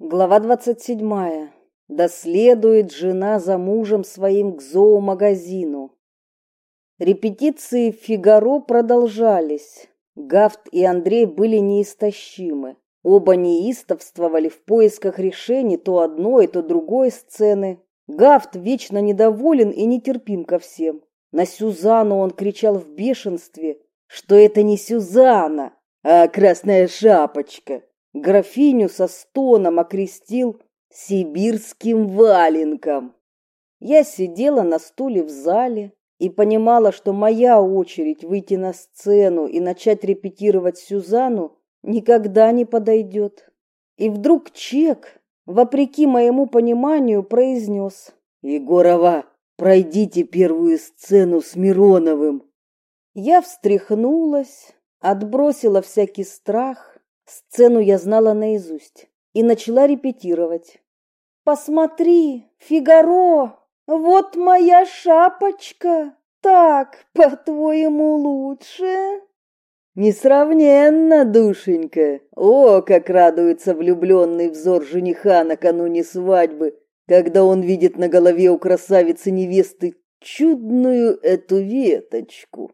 Глава двадцать седьмая. Да следует жена за мужем своим к зоомагазину. Репетиции «Фигаро» продолжались. Гафт и Андрей были неистощимы. Оба неистовствовали в поисках решений то одной, то другой сцены. Гафт вечно недоволен и нетерпим ко всем. На Сюзанну он кричал в бешенстве, что это не Сюзанна, а красная шапочка графиню со стоном окрестил сибирским валенком. Я сидела на стуле в зале и понимала, что моя очередь выйти на сцену и начать репетировать Сюзанну никогда не подойдет. И вдруг Чек, вопреки моему пониманию, произнес «Егорова, пройдите первую сцену с Мироновым». Я встряхнулась, отбросила всякий страх Сцену я знала наизусть и начала репетировать. «Посмотри, Фигаро, вот моя шапочка. Так, по-твоему, лучше?» Несравненно, душенька. О, как радуется влюбленный взор жениха накануне свадьбы, когда он видит на голове у красавицы невесты чудную эту веточку.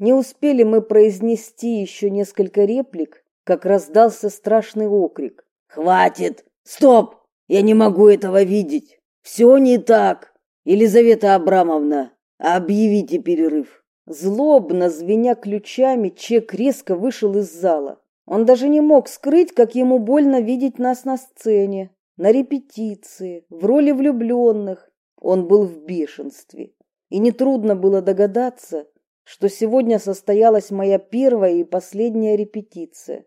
Не успели мы произнести еще несколько реплик, как раздался страшный окрик. «Хватит! Стоп! Я не могу этого видеть! Все не так! Елизавета Абрамовна, объявите перерыв!» Злобно звеня ключами, Чек резко вышел из зала. Он даже не мог скрыть, как ему больно видеть нас на сцене, на репетиции, в роли влюбленных. Он был в бешенстве. И нетрудно было догадаться, что сегодня состоялась моя первая и последняя репетиция.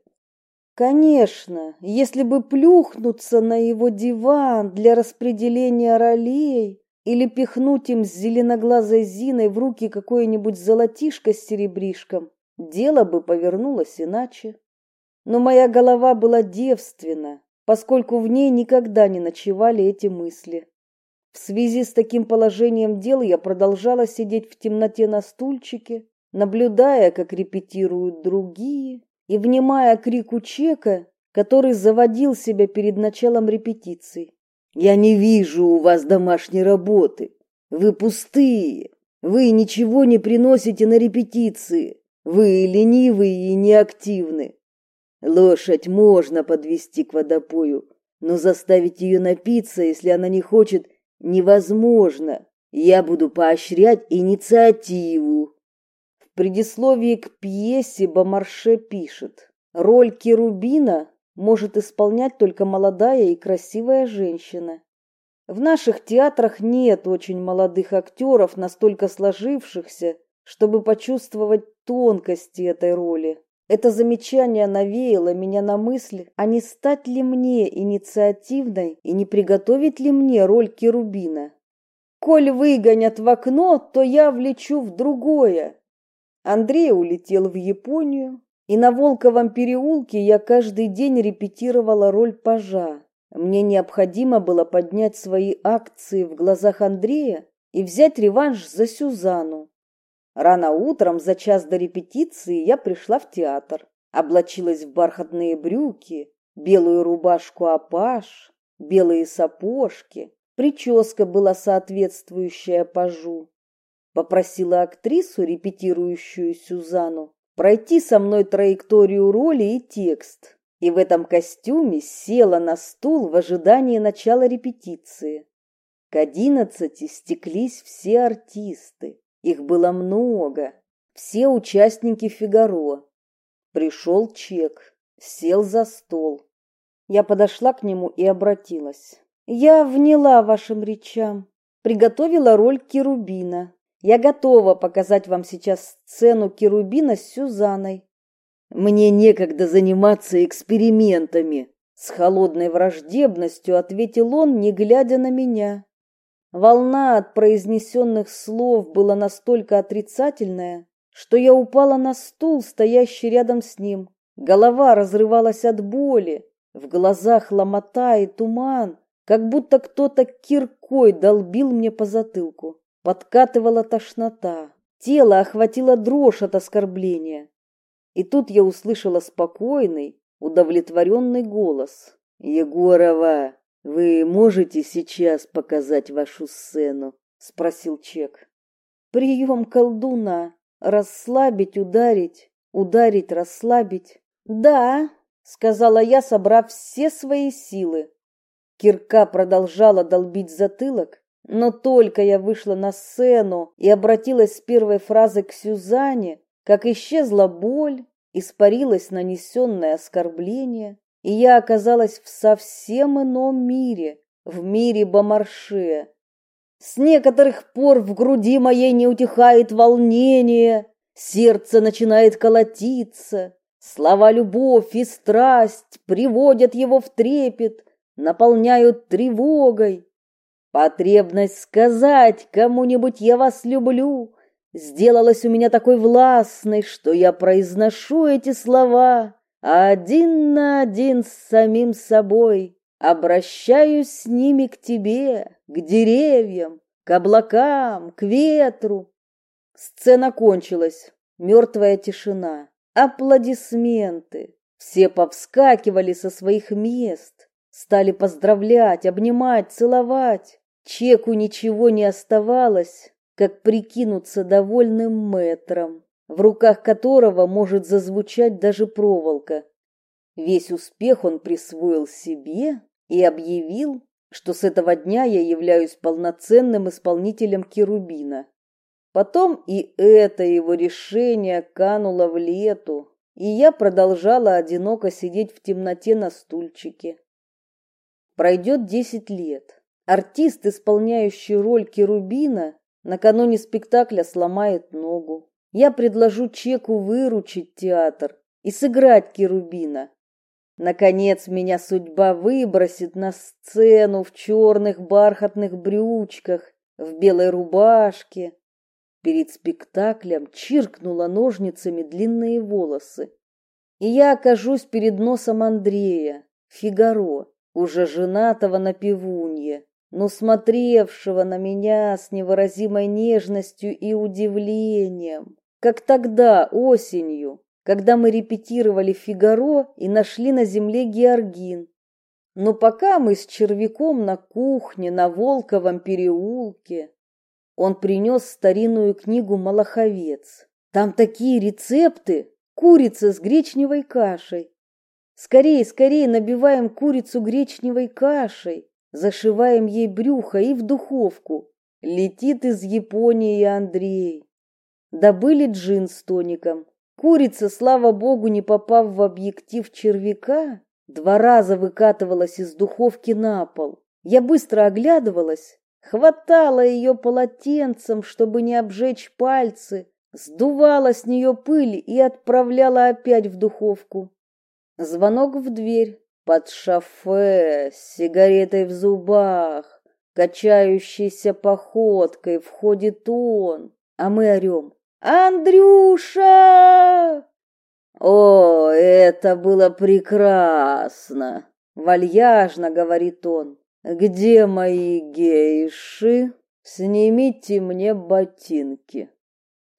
Конечно, если бы плюхнуться на его диван для распределения ролей или пихнуть им с зеленоглазой Зиной в руки какое-нибудь золотишко с серебришком, дело бы повернулось иначе. Но моя голова была девственна, поскольку в ней никогда не ночевали эти мысли. В связи с таким положением дел я продолжала сидеть в темноте на стульчике, наблюдая, как репетируют другие, и внимая крику Чека, который заводил себя перед началом репетиции. «Я не вижу у вас домашней работы. Вы пустые. Вы ничего не приносите на репетиции. Вы ленивые и неактивны. Лошадь можно подвести к водопою, но заставить ее напиться, если она не хочет, невозможно. Я буду поощрять инициативу предисловии к пьесе Бомарше пишет, роль Керубина может исполнять только молодая и красивая женщина. В наших театрах нет очень молодых актеров, настолько сложившихся, чтобы почувствовать тонкости этой роли. Это замечание навеяло меня на мысль, а не стать ли мне инициативной и не приготовить ли мне роль Керубина. Коль выгонят в окно, то я влечу в другое, Андрей улетел в Японию, и на Волковом переулке я каждый день репетировала роль пажа. Мне необходимо было поднять свои акции в глазах Андрея и взять реванш за Сюзанну. Рано утром, за час до репетиции, я пришла в театр, облачилась в бархатные брюки, белую рубашку апаш, белые сапожки. Прическа была соответствующая пажу. Попросила актрису, репетирующую Сюзанну, пройти со мной траекторию роли и текст. И в этом костюме села на стул в ожидании начала репетиции. К одиннадцати стеклись все артисты. Их было много. Все участники «Фигаро». Пришел чек, сел за стол. Я подошла к нему и обратилась. Я вняла вашим речам, приготовила роль Керубина. Я готова показать вам сейчас сцену Керубина с Сюзанной. Мне некогда заниматься экспериментами, с холодной враждебностью ответил он, не глядя на меня. Волна от произнесенных слов была настолько отрицательная, что я упала на стул, стоящий рядом с ним. Голова разрывалась от боли, в глазах ломота и туман, как будто кто-то киркой долбил мне по затылку. Подкатывала тошнота, тело охватило дрожь от оскорбления. И тут я услышала спокойный, удовлетворенный голос. Егорова, вы можете сейчас показать вашу сцену? спросил Чек. Прием колдуна. Расслабить, ударить, ударить, расслабить. Да, сказала я, собрав все свои силы. Кирка продолжала долбить затылок, но только я вышла на сцену и обратилась с первой фразы к Сюзанне, как исчезла боль, испарилось нанесенное оскорбление, и я оказалась в совсем ином мире, в мире Бомарше. С некоторых пор в груди моей не утихает волнение, сердце начинает колотиться, слова любовь и страсть приводят его в трепет, наполняют тревогой. Потребность сказать кому-нибудь «я вас люблю» сделалась у меня такой властной, что я произношу эти слова один на один с самим собой, обращаюсь с ними к тебе, к деревьям, к облакам, к ветру. Сцена кончилась, мертвая тишина, аплодисменты. Все повскакивали со своих мест, стали поздравлять, обнимать, целовать. Чеку ничего не оставалось, как прикинуться довольным мэтром в руках которого может зазвучать даже проволока. Весь успех он присвоил себе и объявил, что с этого дня я являюсь полноценным исполнителем Керубина. Потом и это его решение кануло в лету, и я продолжала одиноко сидеть в темноте на стульчике. Пройдет десять лет. Артист, исполняющий роль Керубина, накануне спектакля сломает ногу я предложу Чеку выручить театр и сыграть Керубина. Наконец меня судьба выбросит на сцену в черных бархатных брючках, в белой рубашке. Перед спектаклем чиркнула ножницами длинные волосы. И я окажусь перед носом Андрея, Фигаро, уже женатого на пивунье, но смотревшего на меня с невыразимой нежностью и удивлением как тогда, осенью, когда мы репетировали «Фигаро» и нашли на земле Георгин. Но пока мы с червяком на кухне на Волковом переулке, он принес старинную книгу «Малаховец». Там такие рецепты, курица с гречневой кашей. Скорее, скорее набиваем курицу гречневой кашей, зашиваем ей брюхо и в духовку. Летит из Японии Андрей. Добыли джин с тоником. Курица, слава богу, не попав в объектив червяка, два раза выкатывалась из духовки на пол. Я быстро оглядывалась, хватала ее полотенцем, чтобы не обжечь пальцы, сдувала с нее пыль и отправляла опять в духовку. Звонок в дверь. Под шофе, с сигаретой в зубах, качающейся походкой входит он, а мы орем. Андрюша! О, это было прекрасно, вальяжно говорит он. Где мои гейши? Снимите мне ботинки.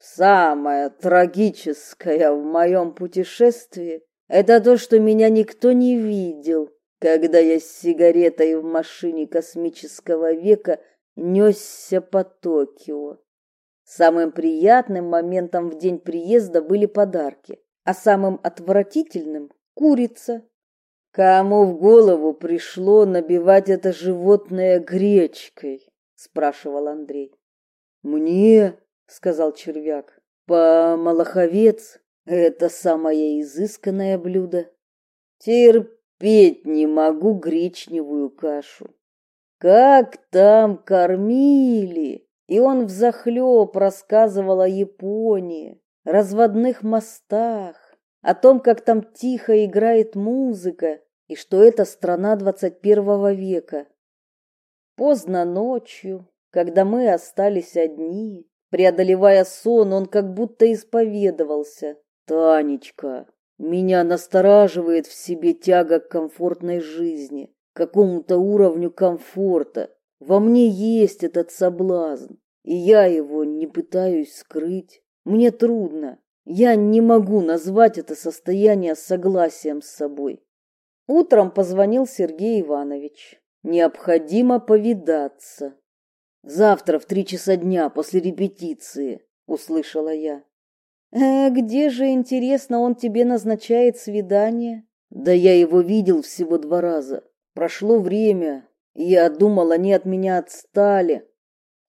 Самое трагическое в моем путешествии это то, что меня никто не видел, когда я с сигаретой в машине космического века несся по Токио. Самым приятным моментом в день приезда были подарки, а самым отвратительным – курица. «Кому в голову пришло набивать это животное гречкой?» – спрашивал Андрей. «Мне», – сказал червяк, – «по-малаховец это самое изысканное блюдо. Терпеть не могу гречневую кашу. Как там кормили!» И он взахлеб рассказывал о Японии, разводных мостах, о том, как там тихо играет музыка, и что это страна двадцать первого века. Поздно ночью, когда мы остались одни, преодолевая сон, он как будто исповедовался. «Танечка, меня настораживает в себе тяга к комфортной жизни, к какому-то уровню комфорта. Во мне есть этот соблазн, и я его не пытаюсь скрыть. Мне трудно. Я не могу назвать это состояние согласием с собой. Утром позвонил Сергей Иванович. Необходимо повидаться. Завтра в три часа дня после репетиции, услышала я. Э, где же, интересно, он тебе назначает свидание? Да я его видел всего два раза. Прошло время, я думал, они от меня отстали.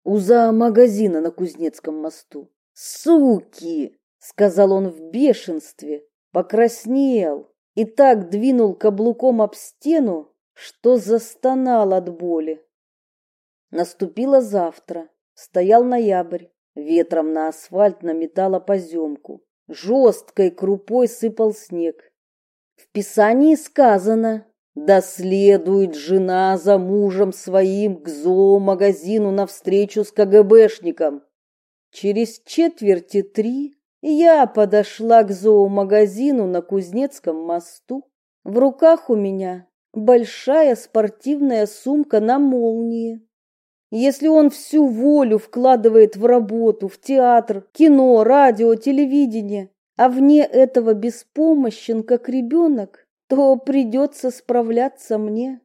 У зоомагазина на Кузнецком мосту. Суки, сказал он в бешенстве, покраснел и так двинул каблуком об стену, что застонал от боли. Наступило завтра. Стоял ноябрь. Ветром на асфальт наметало поземку. Жесткой крупой сыпал снег. В Писании сказано «Да следует жена за мужем своим к зоомагазину навстречу с КГБшником». Через четверти три я подошла к зоомагазину на Кузнецком мосту. В руках у меня большая спортивная сумка на молнии. Если он всю волю вкладывает в работу, в театр, кино, радио, телевидение, а вне этого беспомощен, как ребенок, то придется справляться мне.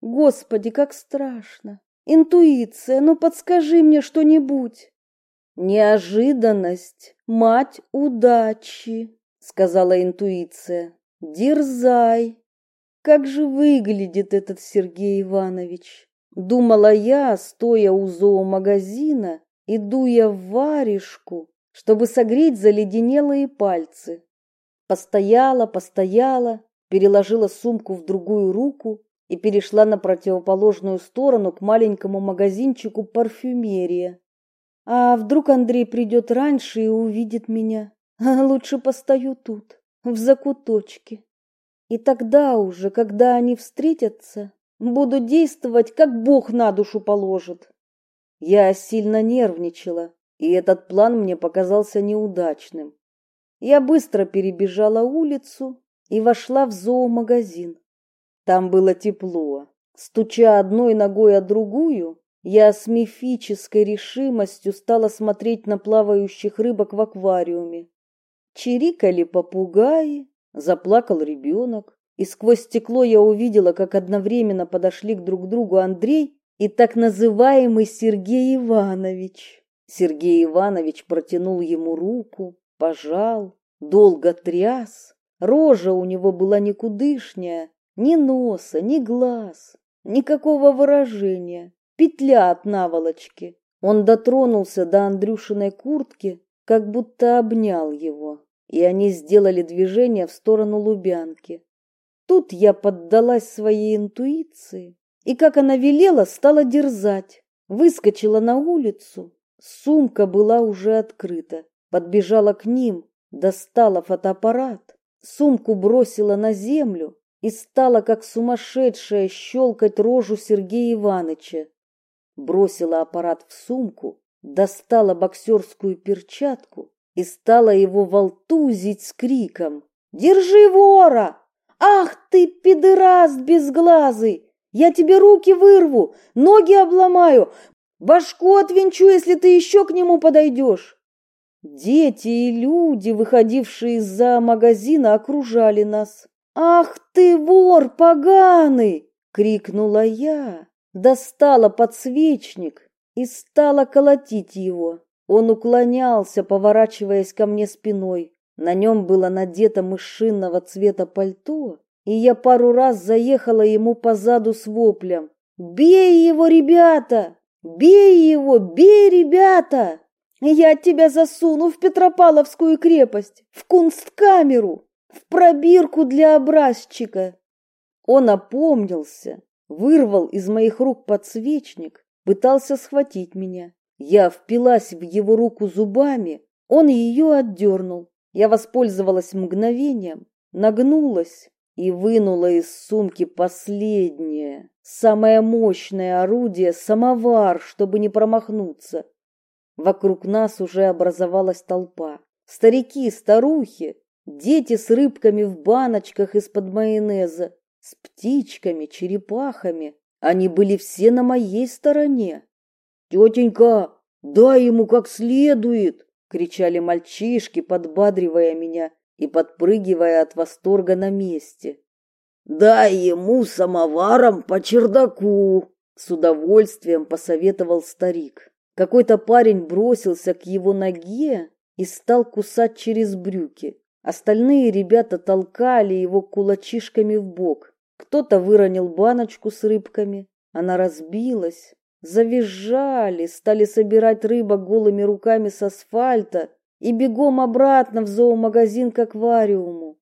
Господи, как страшно! Интуиция, ну подскажи мне что-нибудь. Неожиданность, мать удачи, сказала интуиция. Дерзай. Как же выглядит этот Сергей Иванович? Думала я, стоя у зоомагазина и дуя в варежку, чтобы согреть заледенелые пальцы. Постояла, постояла, переложила сумку в другую руку и перешла на противоположную сторону к маленькому магазинчику парфюмерия. А вдруг Андрей придет раньше и увидит меня? Лучше постою тут, в закуточке. И тогда уже, когда они встретятся, Буду действовать, как Бог на душу положит. Я сильно нервничала, и этот план мне показался неудачным. Я быстро перебежала улицу и вошла в зоомагазин. Там было тепло. Стуча одной ногой о другую, я с мифической решимостью стала смотреть на плавающих рыбок в аквариуме. Чирикали попугаи, заплакал ребенок. И сквозь стекло я увидела, как одновременно подошли к друг другу Андрей и так называемый Сергей Иванович. Сергей Иванович протянул ему руку, пожал, долго тряс. Рожа у него была никудышняя, ни носа, ни глаз, никакого выражения, петля от наволочки. Он дотронулся до Андрюшиной куртки, как будто обнял его, и они сделали движение в сторону Лубянки. Тут я поддалась своей интуиции и, как она велела, стала дерзать. Выскочила на улицу. Сумка была уже открыта. Подбежала к ним, достала фотоаппарат. Сумку бросила на землю и стала, как сумасшедшая, щелкать рожу Сергея Ивановича. Бросила аппарат в сумку, достала боксерскую перчатку и стала его волтузить с криком «Держи вора! «Ах ты, пидораст безглазый! Я тебе руки вырву, ноги обломаю, башку отвинчу, если ты еще к нему подойдешь!» Дети и люди, выходившие из-за магазина, окружали нас. «Ах ты, вор поганый!» — крикнула я, достала подсвечник и стала колотить его. Он уклонялся, поворачиваясь ко мне спиной. На нем было надето мышиного цвета пальто, и я пару раз заехала ему по заду с воплем. «Бей его, ребята! Бей его! Бей, ребята! Я тебя засуну в Петропавловскую крепость, в кунсткамеру, в пробирку для образчика!» Он опомнился, вырвал из моих рук подсвечник, пытался схватить меня. Я впилась в его руку зубами, он ее отдернул. Я воспользовалась мгновением, нагнулась и вынула из сумки последнее, самое мощное орудие самовар, чтобы не промахнуться. Вокруг нас уже образовалась толпа. Старики, старухи, дети с рыбками в баночках из-под майонеза, с птичками, черепахами. Они были все на моей стороне. «Тетенька, дай ему как следует!» Кричали мальчишки, подбадривая меня и подпрыгивая от восторга на месте. Дай ему самоваром по чердаку, с удовольствием посоветовал старик. Какой-то парень бросился к его ноге и стал кусать через брюки. Остальные ребята толкали его кулачишками в бок. Кто-то выронил баночку с рыбками, она разбилась. Завизжали, стали собирать рыбок голыми руками с асфальта и бегом обратно в зоомагазин к аквариуму.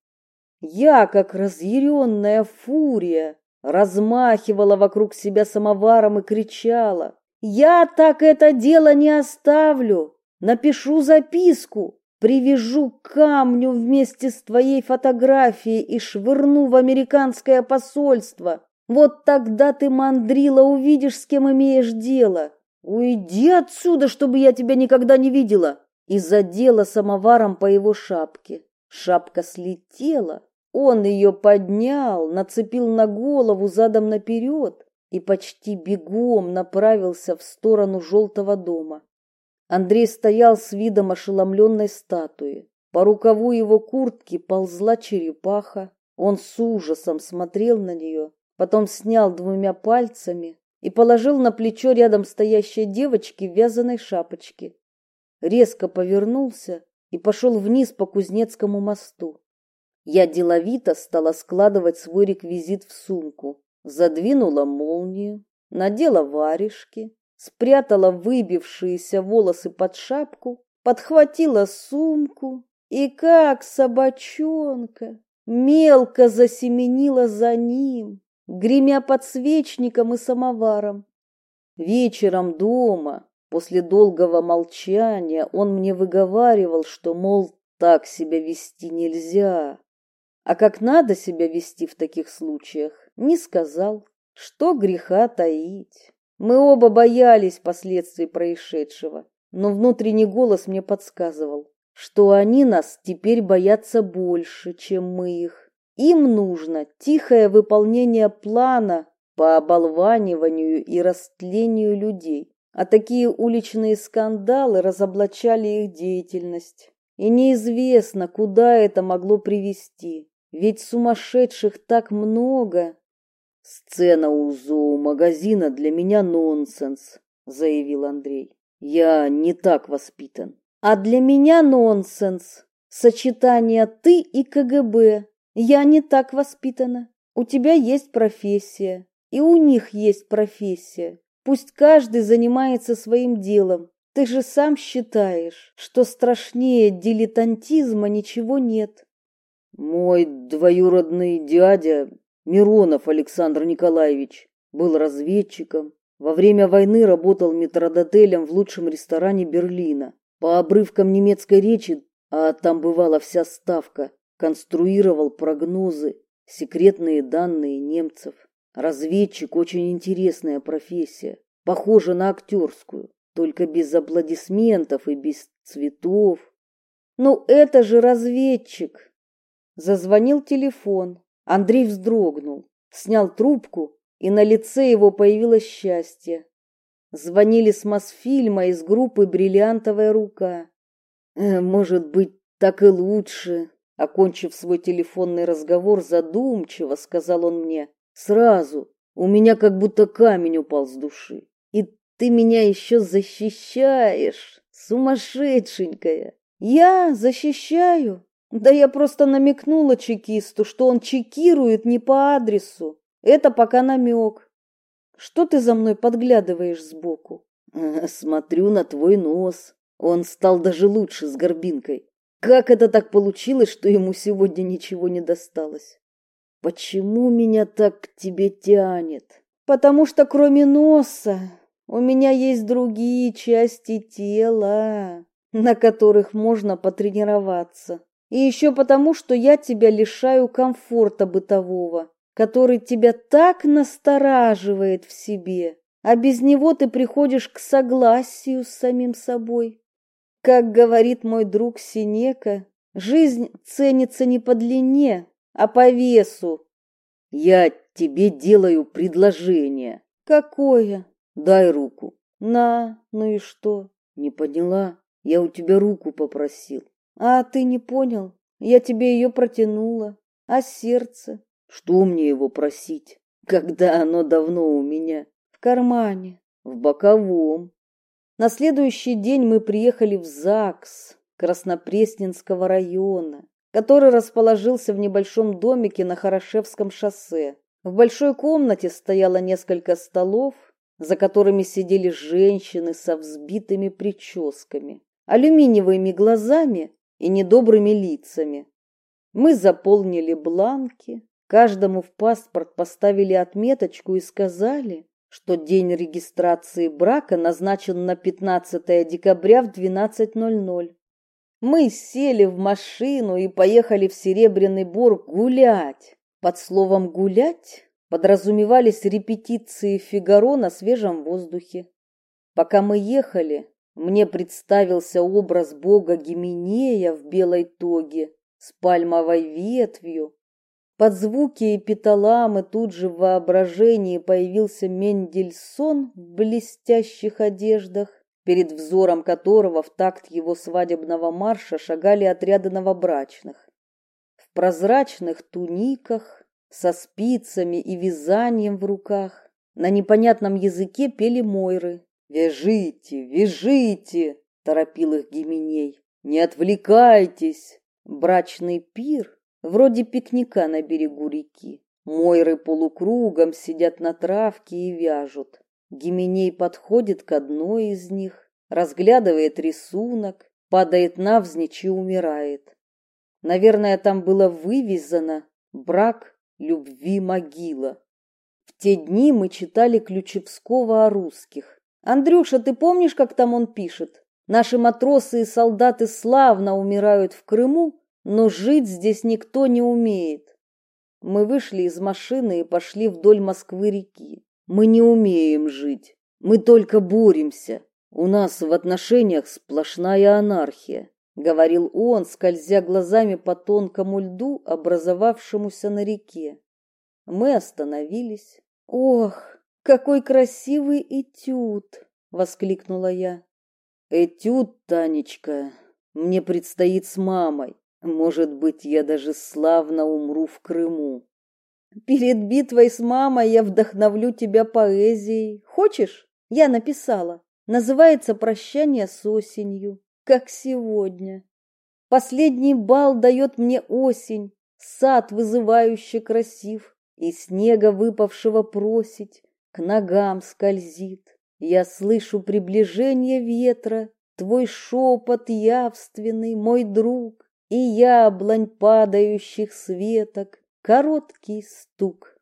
Я, как разъяренная фурия, размахивала вокруг себя самоваром и кричала. «Я так это дело не оставлю! Напишу записку, привяжу к камню вместе с твоей фотографией и швырну в американское посольство. Вот тогда ты, мандрила, увидишь, с кем имеешь дело. Уйди отсюда, чтобы я тебя никогда не видела!» И задела самоваром по его шапке. Шапка слетела, он ее поднял, нацепил на голову задом наперед и почти бегом направился в сторону желтого дома. Андрей стоял с видом ошеломленной статуи. По рукаву его куртки ползла черепаха. Он с ужасом смотрел на нее, потом снял двумя пальцами и положил на плечо рядом стоящей девочки в вязаной шапочке. Резко повернулся и пошел вниз по Кузнецкому мосту. Я деловито стала складывать свой реквизит в сумку, задвинула молнию, надела варежки, спрятала выбившиеся волосы под шапку, подхватила сумку и, как собачонка, мелко засеменила за ним, гремя подсвечником и самоваром. Вечером дома, после долгого молчания, он мне выговаривал, что, мол, так себя вести нельзя, а как надо себя вести в таких случаях, не сказал. Что греха таить? Мы оба боялись последствий происшедшего, но внутренний голос мне подсказывал, что они нас теперь боятся больше, чем мы их. Им нужно тихое выполнение плана по оболваниванию и растлению людей, а такие уличные скандалы разоблачали их деятельность. И неизвестно, куда это могло привести. Ведь сумасшедших так много. Сцена у зоомагазина для меня нонсенс, заявил Андрей. Я не так воспитан. А для меня нонсенс. Сочетание ты и КГБ. Я не так воспитана. У тебя есть профессия, и у них есть профессия. Пусть каждый занимается своим делом. Ты же сам считаешь, что страшнее дилетантизма ничего нет. Мой двоюродный дядя Миронов Александр Николаевич был разведчиком. Во время войны работал метродотелем в лучшем ресторане Берлина. По обрывкам немецкой речи, а там бывала вся ставка, конструировал прогнозы, секретные данные немцев. Разведчик очень интересная профессия, похожа на актерскую, только без аплодисментов и без цветов. Ну это же разведчик, Зазвонил телефон. Андрей вздрогнул, снял трубку, и на лице его появилось счастье. Звонили с Мосфильма из группы «Бриллиантовая рука». «Э, «Может быть, так и лучше», — окончив свой телефонный разговор задумчиво, сказал он мне. «Сразу. У меня как будто камень упал с души. И ты меня еще защищаешь, сумасшедшенькая». «Я защищаю?» Да я просто намекнула чекисту, что он чекирует не по адресу. Это пока намек. Что ты за мной подглядываешь сбоку? Смотрю на твой нос. Он стал даже лучше с горбинкой. Как это так получилось, что ему сегодня ничего не досталось? Почему меня так к тебе тянет? Потому что кроме носа у меня есть другие части тела, на которых можно потренироваться. И еще потому, что я тебя лишаю комфорта бытового, который тебя так настораживает в себе, а без него ты приходишь к согласию с самим собой. Как говорит мой друг Синека, жизнь ценится не по длине, а по весу. Я тебе делаю предложение. Какое? Дай руку. На, ну и что? Не поняла. Я у тебя руку попросил. А ты не понял? Я тебе ее протянула. А сердце? Что мне его просить, когда оно давно у меня? В кармане. В боковом. На следующий день мы приехали в ЗАГС Краснопресненского района, который расположился в небольшом домике на Хорошевском шоссе. В большой комнате стояло несколько столов, за которыми сидели женщины со взбитыми прическами, алюминиевыми глазами и недобрыми лицами. Мы заполнили бланки, каждому в паспорт поставили отметочку и сказали, что день регистрации брака назначен на 15 декабря в 12.00. Мы сели в машину и поехали в Серебряный Бор гулять. Под словом «гулять» подразумевались репетиции Фигаро на свежем воздухе. Пока мы ехали, мне представился образ бога Гименея в белой тоге с пальмовой ветвью. Под звуки эпиталамы тут же в воображении появился Мендельсон в блестящих одеждах, перед взором которого в такт его свадебного марша шагали отряды новобрачных. В прозрачных туниках, со спицами и вязанием в руках, на непонятном языке пели мойры. «Вяжите, вяжите!» — торопил их Гименей. «Не отвлекайтесь!» Брачный пир, вроде пикника на берегу реки. Мойры полукругом сидят на травке и вяжут. Гименей подходит к одной из них, разглядывает рисунок, падает навзничь и умирает. Наверное, там было вывезено «Брак любви могила». В те дни мы читали Ключевского о русских. Андрюша, ты помнишь, как там он пишет? Наши матросы и солдаты славно умирают в Крыму, но жить здесь никто не умеет. Мы вышли из машины и пошли вдоль Москвы-реки. Мы не умеем жить. Мы только боремся. У нас в отношениях сплошная анархия говорил он, скользя глазами по тонкому льду, образовавшемуся на реке. Мы остановились. Ох, какой красивый этюд, воскликнула я. Этюд, Танечка, мне предстоит с мамой. Может быть, я даже славно умру в Крыму. Перед битвой с мамой я вдохновлю тебя поэзией. Хочешь? Я написала. Называется «Прощание с осенью» как сегодня. Последний бал дает мне осень, сад вызывающе красив, и снега выпавшего просить к ногам скользит. Я слышу приближение ветра, твой шепот явственный, мой друг, и яблонь падающих светок, короткий стук.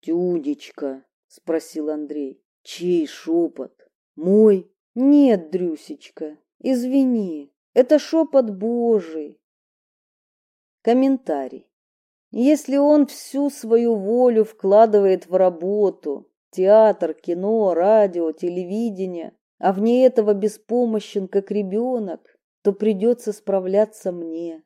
Тюдечка, спросил Андрей, чей шепот? Мой? Нет, Дрюсечка, Извини, это шепот Божий. Комментарий. Если он всю свою волю вкладывает в работу, театр, кино, радио, телевидение, а вне этого беспомощен, как ребенок, то придется справляться мне.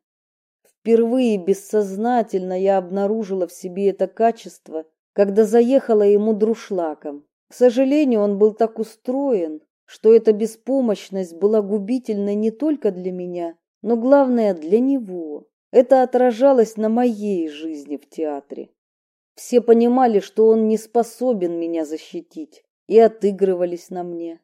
Впервые бессознательно я обнаружила в себе это качество, когда заехала ему друшлаком. К сожалению, он был так устроен, что эта беспомощность была губительной не только для меня, но главное для него. Это отражалось на моей жизни в театре. Все понимали, что он не способен меня защитить, и отыгрывались на мне.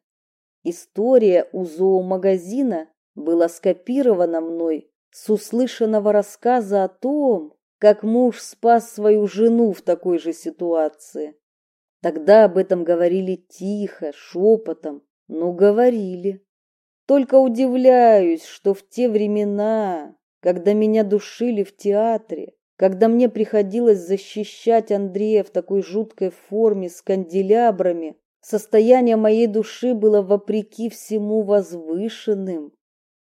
История у зоомагазина была скопирована мной с услышанного рассказа о том, как муж спас свою жену в такой же ситуации. Тогда об этом говорили тихо, шепотом, ну, говорили. Только удивляюсь, что в те времена, когда меня душили в театре, когда мне приходилось защищать Андрея в такой жуткой форме с канделябрами, состояние моей души было вопреки всему возвышенным.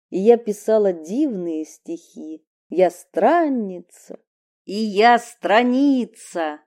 И я писала дивные стихи. Я странница, и я страница.